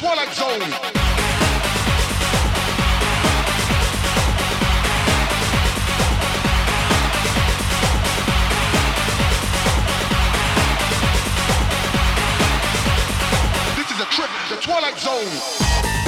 Twilight Zone. This is a trip, the Twilight Zone.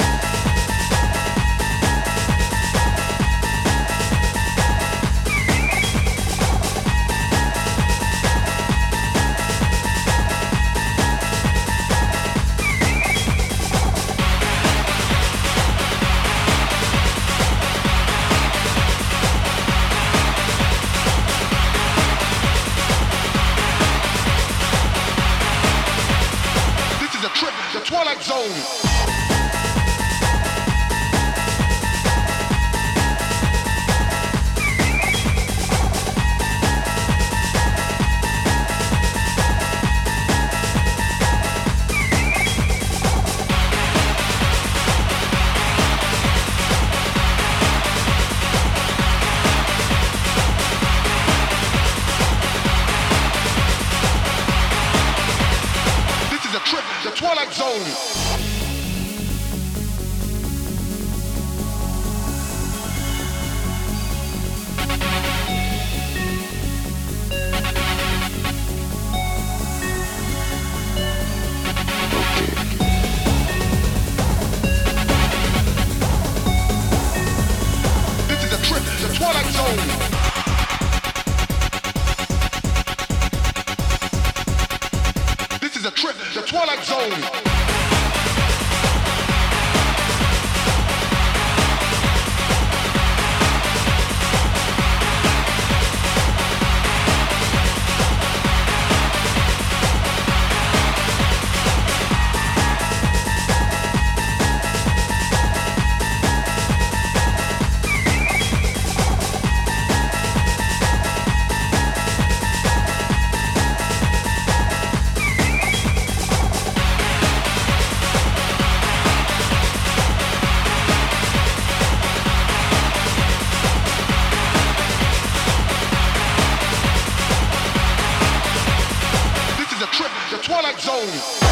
Trip, the Twilight Zone. Trip, the Twilight Zone. Is a trip, the Twilight Zone. Twilight Zone.